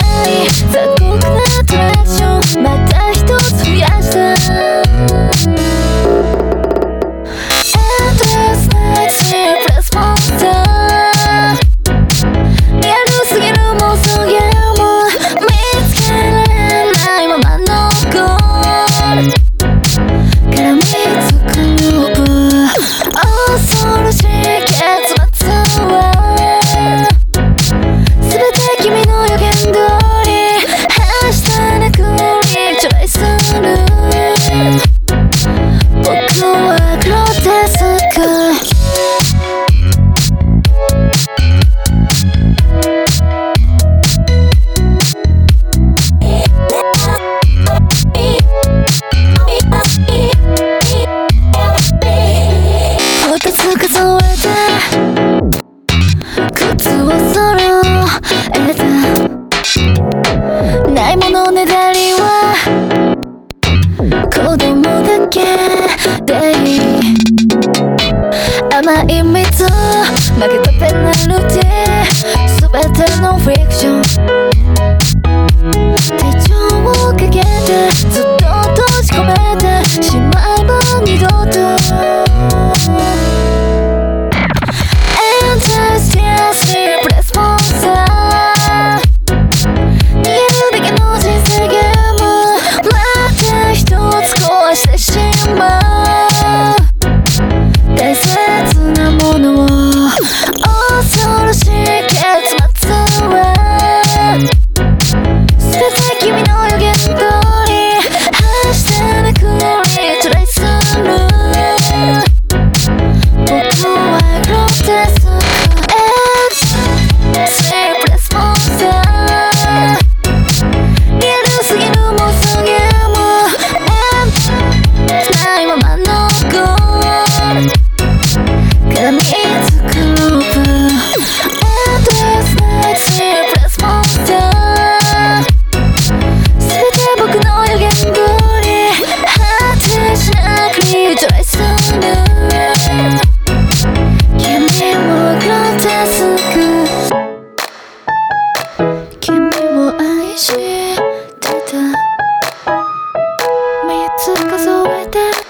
night 子供だけで甘い蜜負けたペナルティ全てのフィクションしてた。目つかぞえて